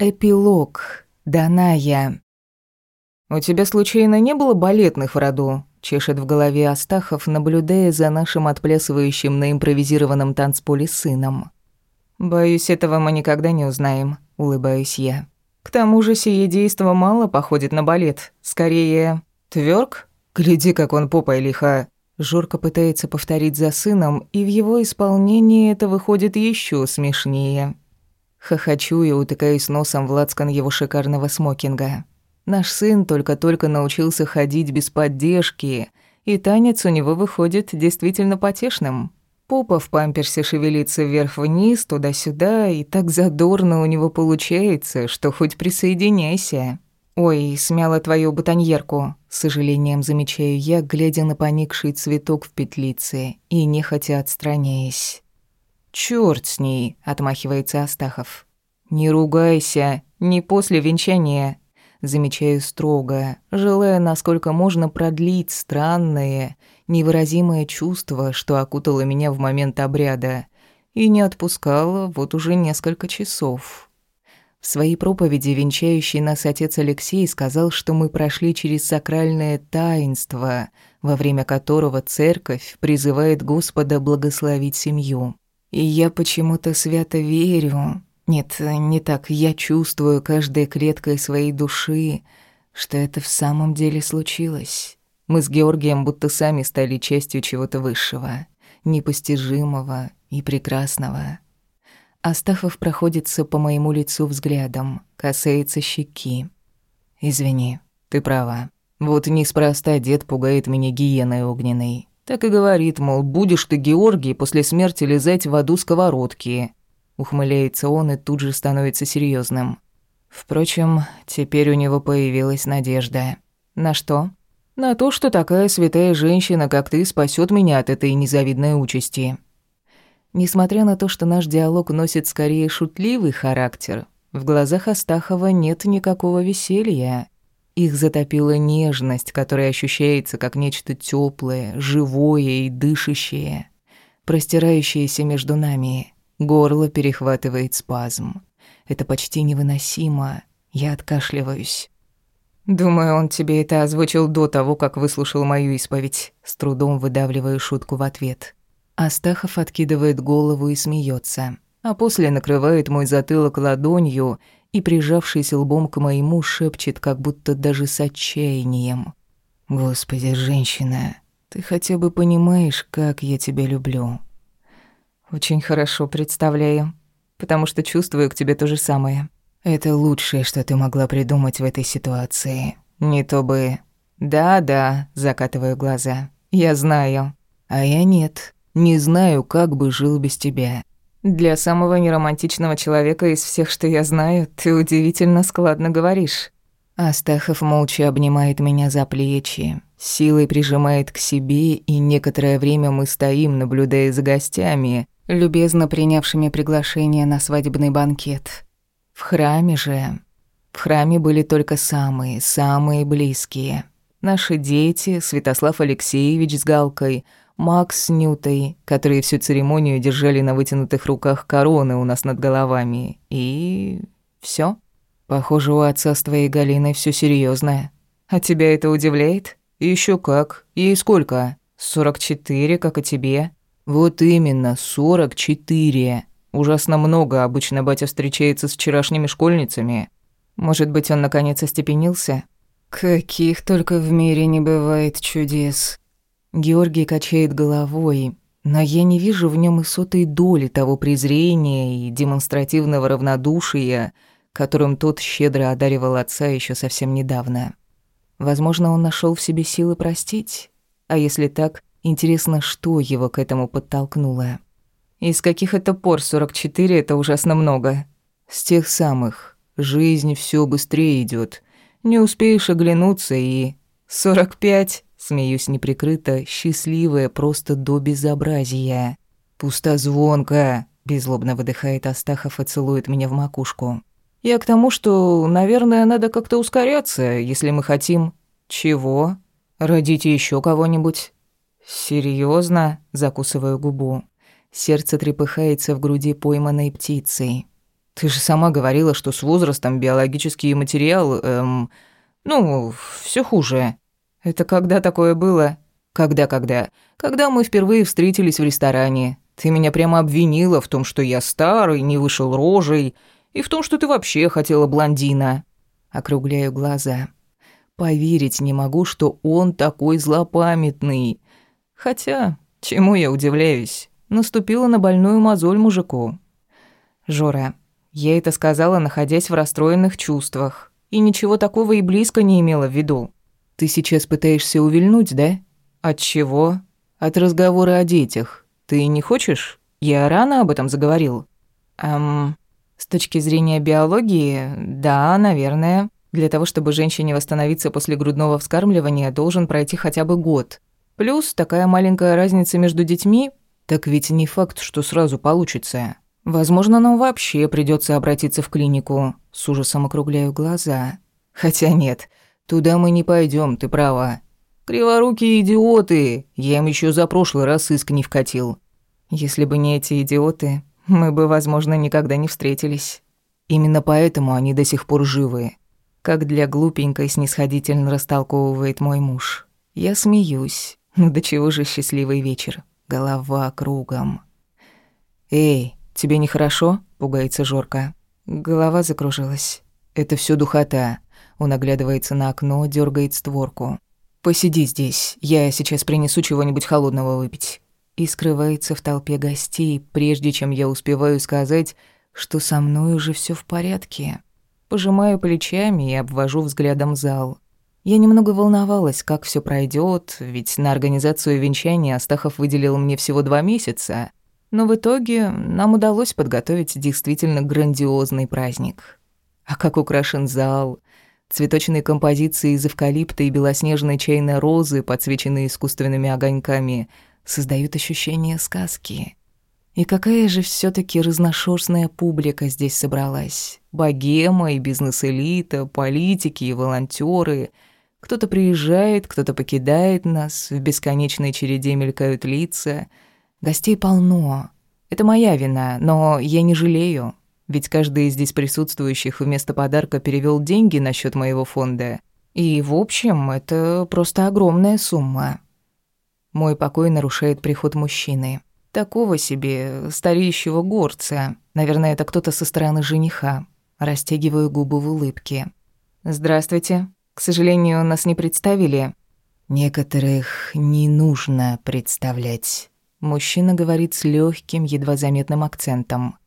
Эпилог. Даная. «У тебя случайно не было балетных в роду?» — чешет в голове Астахов, наблюдая за нашим отплясывающим на импровизированном танцполе сыном. «Боюсь, этого мы никогда не узнаем», — улыбаюсь я. «К тому же сие действо мало походит на балет. Скорее, твёрк? Гляди, как он попой лиха». Жорка пытается повторить за сыном, и в его исполнении это выходит еще смешнее. Хохочу и утыкаюсь носом в лацкан его шикарного смокинга. Наш сын только-только научился ходить без поддержки, и танец у него выходит действительно потешным. Попа в памперсе шевелится вверх-вниз, туда-сюда, и так задорно у него получается, что хоть присоединяйся. «Ой, смяла твою бутоньерку», — с сожалением замечаю я, глядя на поникший цветок в петлице и нехотя отстраняясь. «Чёрт с ней», — отмахивается Астахов. «Не ругайся, не после венчания», — замечаю строго, желая насколько можно продлить странное, невыразимое чувство, что окутало меня в момент обряда, и не отпускало вот уже несколько часов. В своей проповеди венчающий нас отец Алексей сказал, что мы прошли через сакральное таинство, во время которого церковь призывает Господа благословить семью. И я почему-то свято верю. Нет, не так. Я чувствую каждой клеткой своей души, что это в самом деле случилось. Мы с Георгием будто сами стали частью чего-то высшего, непостижимого и прекрасного. Астахов проходится по моему лицу взглядом, касается щеки. «Извини, ты права. Вот неспроста дед пугает меня гиеной огненной. Так и говорит, мол, будешь ты, Георгий, после смерти лизать в аду сковородки. Ухмыляется он и тут же становится серьезным. Впрочем, теперь у него появилась надежда. На что? На то, что такая святая женщина, как ты, спасет меня от этой незавидной участи. Несмотря на то, что наш диалог носит скорее шутливый характер, в глазах Астахова нет никакого веселья. Их затопила нежность, которая ощущается как нечто теплое, живое и дышащее, простирающееся между нами. Горло перехватывает спазм. Это почти невыносимо. Я откашливаюсь. «Думаю, он тебе это озвучил до того, как выслушал мою исповедь», с трудом выдавливаю шутку в ответ. Астахов откидывает голову и смеется, а после накрывает мой затылок ладонью и, прижавшись лбом к моему, шепчет, как будто даже с отчаянием. «Господи, женщина, ты хотя бы понимаешь, как я тебя люблю?» «Очень хорошо представляю, потому что чувствую к тебе то же самое. Это лучшее, что ты могла придумать в этой ситуации. Не то бы...» «Да-да», — закатываю глаза. «Я знаю». «А я нет. Не знаю, как бы жил без тебя. Для самого неромантичного человека из всех, что я знаю, ты удивительно складно говоришь. Астахов молча обнимает меня за плечи, силой прижимает к себе, и некоторое время мы стоим, наблюдая за гостями, любезно принявшими приглашение на свадебный банкет. В храме же... В храме были только самые, самые близкие. Наши дети, Святослав Алексеевич с Галкой — Макс с Нютой, которые всю церемонию держали на вытянутых руках короны у нас над головами. И... все. Похоже, у отца с твоей Галиной все серьезное. А тебя это удивляет? Еще как. Ей сколько? Сорок четыре, как и тебе. Вот именно, сорок четыре. Ужасно много обычно батя встречается с вчерашними школьницами. Может быть, он наконец остепенился? Каких только в мире не бывает чудес. Георгий качает головой, но я не вижу в нем и сотой доли того презрения и демонстративного равнодушия, которым тот щедро одаривал отца еще совсем недавно. Возможно, он нашел в себе силы простить. А если так, интересно, что его к этому подтолкнуло. Из каких это пор 44 это ужасно много. С тех самых. Жизнь все быстрее идет. Не успеешь оглянуться и... 45? Смеюсь неприкрыто, счастливая просто до безобразия. «Пустозвонка!» – беззлобно выдыхает Астахов и целует меня в макушку. «Я к тому, что, наверное, надо как-то ускоряться, если мы хотим...» «Чего? Родите еще кого-нибудь?» «Серьёзно?» – закусываю губу. Сердце трепыхается в груди пойманной птицей. Ты же сама говорила, что с возрастом биологический материал, эм, ну, все хуже. Это когда такое было? Когда-когда? Когда мы впервые встретились в ресторане. Ты меня прямо обвинила в том, что я старый, не вышел рожей, и в том, что ты вообще хотела блондина. Округляю глаза. Поверить не могу, что он такой злопамятный. Хотя, чему я удивляюсь? Наступила на больную мозоль мужику. Жора, я это сказала, находясь в расстроенных чувствах, и ничего такого и близко не имела в виду. Ты сейчас пытаешься увильнуть, да? От чего? От разговора о детях. Ты не хочешь? Я рано об этом заговорил. Эм, с точки зрения биологии, да, наверное. Для того, чтобы женщине восстановиться после грудного вскармливания, должен пройти хотя бы год. Плюс такая маленькая разница между детьми, так ведь не факт, что сразу получится. Возможно, нам вообще придется обратиться в клинику. С ужасом округляю глаза. Хотя нет, туда мы не пойдем, ты права. Криворукие идиоты. Я им еще за прошлый раз иск не вкатил. Если бы не эти идиоты, мы бы, возможно, никогда не встретились. Именно поэтому они до сих пор живы. Как для глупенькой снисходительно растолковывает мой муж. Я смеюсь. Ну до чего же счастливый вечер. Голова кругом. Эй, «Тебе нехорошо?» — пугается Жорка. Голова закружилась. «Это все духота». Он оглядывается на окно, дергает створку. «Посиди здесь, я сейчас принесу чего-нибудь холодного выпить». И скрывается в толпе гостей, прежде чем я успеваю сказать, что со мной уже все в порядке. Пожимаю плечами и обвожу взглядом зал. Я немного волновалась, как все пройдет, ведь на организацию венчания Астахов выделил мне всего два месяца, но в итоге нам удалось подготовить действительно грандиозный праздник. А как украшен зал, цветочные композиции из эвкалипта и белоснежной чайной розы, подсвеченные искусственными огоньками, создают ощущение сказки. И какая же все таки разношерстная публика здесь собралась. Богема и бизнес-элита, политики и волонтеры. Кто-то приезжает, кто-то покидает нас, в бесконечной череде мелькают лица — Гостей полно. Это моя вина, но я не жалею. Ведь каждый из здесь присутствующих вместо подарка перевел деньги на счет моего фонда. И, в общем, это просто огромная сумма. Мой покой нарушает приход мужчины. Такого себе стареющего горца. Наверное, это кто-то со стороны жениха. Растягиваю губы в улыбке. «Здравствуйте. К сожалению, нас не представили». «Некоторых не нужно представлять». Мужчина говорит с легким, едва заметным акцентом.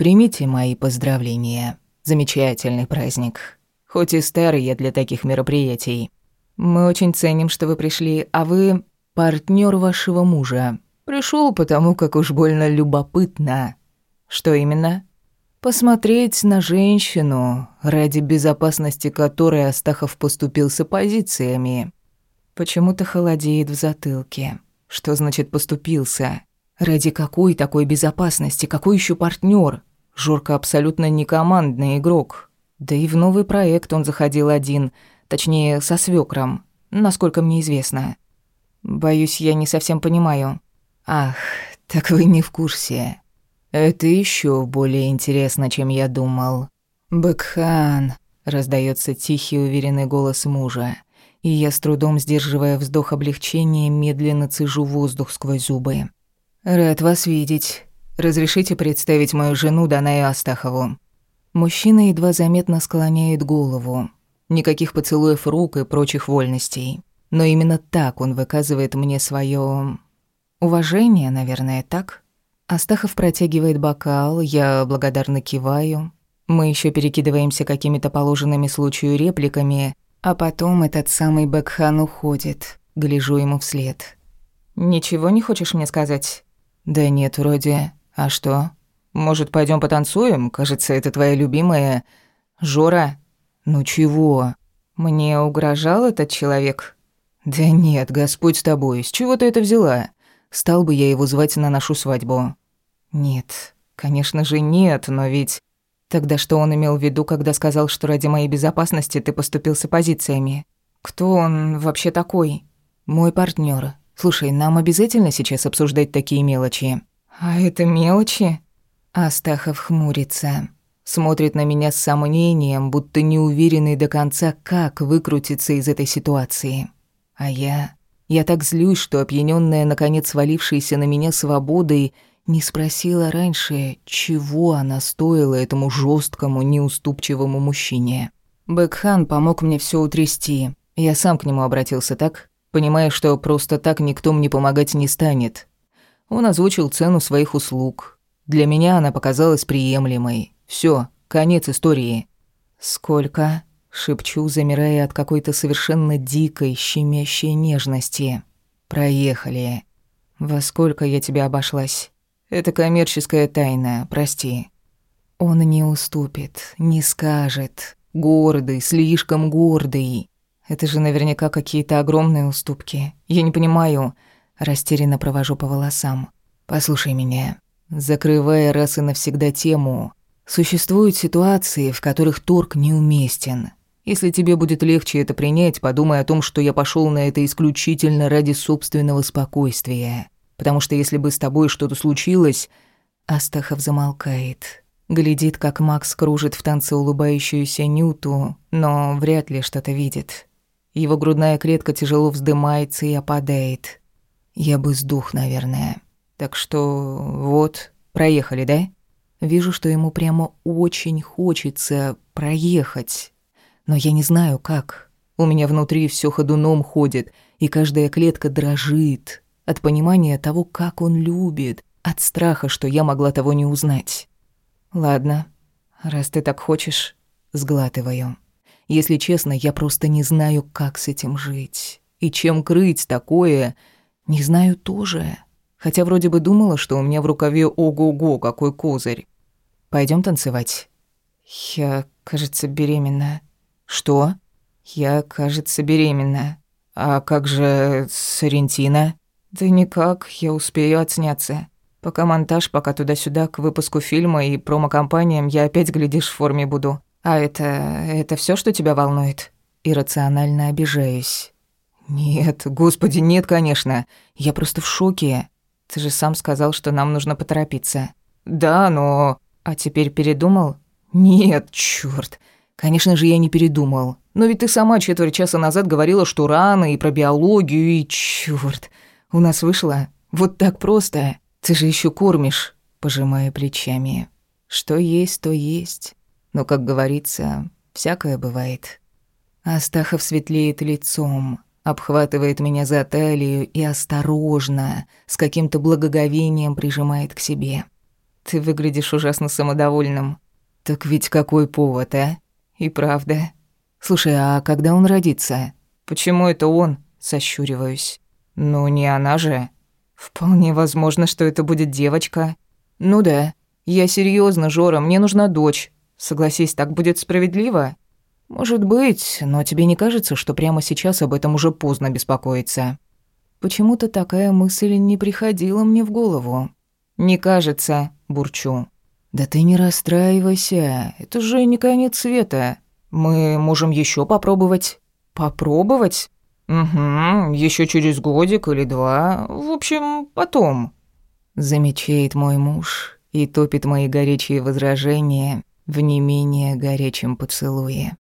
«Примите мои поздравления. Замечательный праздник. Хоть и старый я для таких мероприятий. Мы очень ценим, что вы пришли, а вы партнер вашего мужа. Пришел потому, как уж больно любопытно. Что именно?» Посмотреть на женщину, ради безопасности которой Астахов с оппозициями. Почему-то холодеет в затылке. Что значит поступился? Ради какой такой безопасности? Какой еще партнер? Жорка абсолютно не командный игрок. Да и в новый проект он заходил один, точнее, со свекром, насколько мне известно. Боюсь, я не совсем понимаю. Ах, так вы не в курсе. Это еще более интересно, чем я думал. Бэкхан, раздается тихий уверенный голос мужа и я с трудом, сдерживая вздох облегчения, медленно цежу воздух сквозь зубы. «Рад вас видеть. Разрешите представить мою жену Данаю Астахову». Мужчина едва заметно склоняет голову. Никаких поцелуев рук и прочих вольностей. Но именно так он выказывает мне свое уважение, наверное, так? Астахов протягивает бокал, я благодарно киваю. Мы еще перекидываемся какими-то положенными случаю репликами, а потом этот самый Бэкхан уходит. Гляжу ему вслед. «Ничего не хочешь мне сказать?» «Да нет, вроде. А что? Может, пойдем потанцуем? Кажется, это твоя любимая...» «Жора?» «Ну чего?» «Мне угрожал этот человек?» «Да нет, Господь с тобой. С чего ты это взяла? Стал бы я его звать на нашу свадьбу?» «Нет, конечно же нет, но ведь...» Тогда что он имел в виду, когда сказал, что ради моей безопасности ты поступил с оппозициями? Кто он вообще такой? Мой партнер. Слушай, нам обязательно сейчас обсуждать такие мелочи? А это мелочи? Астахов хмурится. Смотрит на меня с сомнением, будто не уверенный до конца, как выкрутиться из этой ситуации. А я... Я так злюсь, что опьянённая, наконец свалившаяся на меня свободой, не спросила раньше, чего она стоила этому жесткому, неуступчивому мужчине. Бэкхан помог мне все утрясти. Я сам к нему обратился, так? Понимая, что просто так никто мне помогать не станет. Он озвучил цену своих услуг. Для меня она показалась приемлемой. Все, конец истории. «Сколько?» — шепчу, замирая от какой-то совершенно дикой, щемящей нежности. «Проехали. Во сколько я тебя обошлась? Это коммерческая тайна, прости». Он не уступит, не скажет. Гордый, слишком гордый. Это же наверняка какие-то огромные уступки. Я не понимаю. Растерянно провожу по волосам. Послушай меня. Закрывая раз и навсегда тему, Существуют ситуации, в которых торг неуместен. Если тебе будет легче это принять, подумай о том, что я пошел на это исключительно ради собственного спокойствия. Потому что если бы с тобой что-то случилось... Астахов замолкает. Глядит, как Макс кружит в танце улыбающуюся Нюту, но вряд ли что-то видит. Его грудная клетка тяжело вздымается и опадает. Я бы сдух, наверное. Так что вот, проехали, да? Вижу, что ему прямо очень хочется проехать. Но я не знаю, как. У меня внутри все ходуном ходит, и каждая клетка дрожит от понимания того, как он любит, от страха, что я могла того не узнать. Ладно, раз ты так хочешь, сглатываю. Если честно, я просто не знаю, как с этим жить. И чем крыть такое, не знаю тоже. Хотя вроде бы думала, что у меня в рукаве ого-го, какой козырь. Пойдем танцевать. Я, кажется, беременна. Что? Я, кажется, беременна. А как же Сарентина? Да никак, я успею отсняться. Пока монтаж, пока туда-сюда, к выпуску фильма и промо-компаниям, я опять, глядишь, в форме буду. А это... это все, что тебя волнует? Иррационально обижаюсь. Нет, господи, нет, конечно. Я просто в шоке. Ты же сам сказал, что нам нужно поторопиться. Да, но... А теперь передумал? Нет, чёрт. Конечно же, я не передумал. Но ведь ты сама четверть часа назад говорила, что рано, и про биологию, и чёрт. У нас вышло вот так просто. Ты же ещё кормишь, пожимая плечами. Что есть, то есть. Но, как говорится, всякое бывает. Астахов светлеет лицом, обхватывает меня за талию и осторожно, с каким-то благоговением прижимает к себе. Ты выглядишь ужасно самодовольным. Так ведь какой повод, а? И правда. Слушай, а когда он родится? Почему это он? Сощуриваюсь. Ну, не она же. Вполне возможно, что это будет девочка. Ну да. Я серьезно, Жора, мне нужна дочь. Согласись, так будет справедливо? Может быть, но тебе не кажется, что прямо сейчас об этом уже поздно беспокоиться? Почему-то такая мысль не приходила мне в голову. Не кажется, бурчу. «Да ты не расстраивайся, это же не конец света. Мы можем еще попробовать». «Попробовать?» «Угу, еще через годик или два. В общем, потом». Замечает мой муж и топит мои горячие возражения в не менее горячем поцелуе.